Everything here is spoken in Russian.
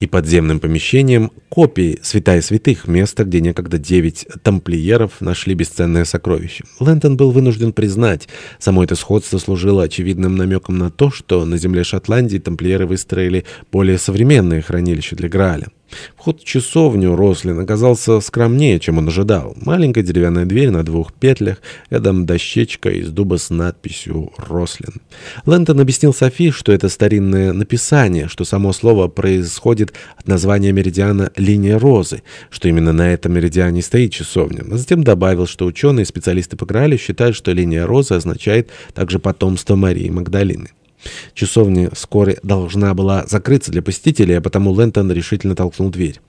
и подземным помещением копии святая святых, места, где некогда девять тамплиеров нашли бесценное сокровище. Лэнтон был вынужден признать, само это сходство служило очевидным намеком на то, что на земле Шотландии тамплиеры выстроили более современные хранилища для Грааля. Вход в часовню Рослин оказался скромнее, чем он ожидал. Маленькая деревянная дверь на двух петлях, рядом дощечка из дуба с надписью «Рослин». Лэнтон объяснил Софи, что это старинное написание, что само слово происходит от названия меридиана «Линия розы», что именно на этом меридиане стоит часовня. А затем добавил, что ученые и специалисты по Граалю считают, что «Линия розы» означает также потомство Марии Магдалины. Часовня вскоре должна была закрыться для посетителей, а потому Лэнтон решительно толкнул дверь.